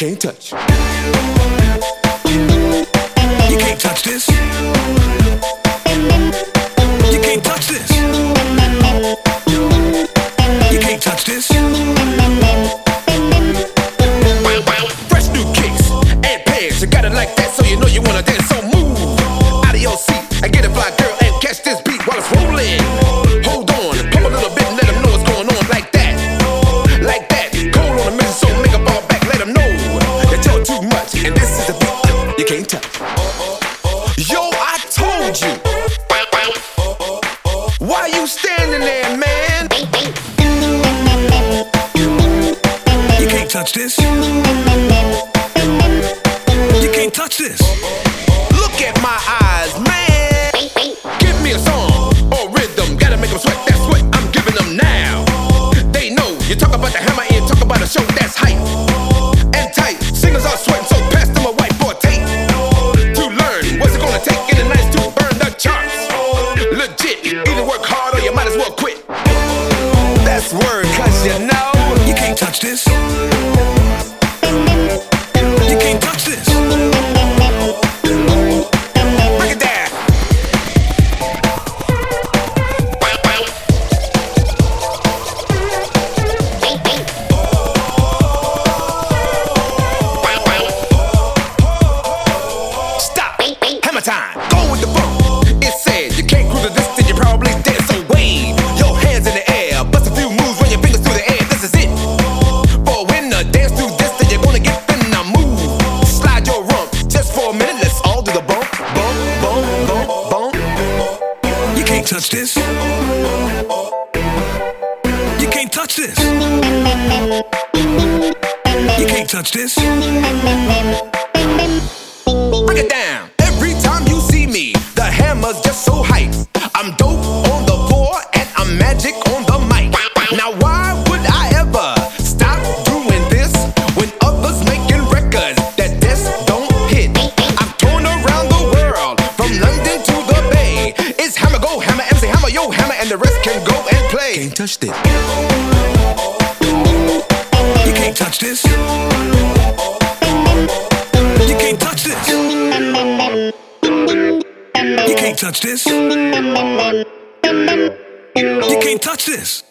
Can't touch. You can't touch this. You can't touch. Yo, I told you. Why you standing there, man? You can't touch this. You can't touch this. Look at my eyes, man. Give me a song or rhythm. Gotta make them sweat. That's what I'm giving them now. They know you talk about the hammer and talk about a show that's hype That's word, cause you know. You can't touch this. You can't touch this. Break it down. Stop. Hammer time. Touch this. You can't touch this. You can't touch this. Break it down. Every time you see me, the hammer's just so hype. I'm dope can go and play. Can't touch this. You can't touch this. You can't touch this. You can't touch this. You can't touch this.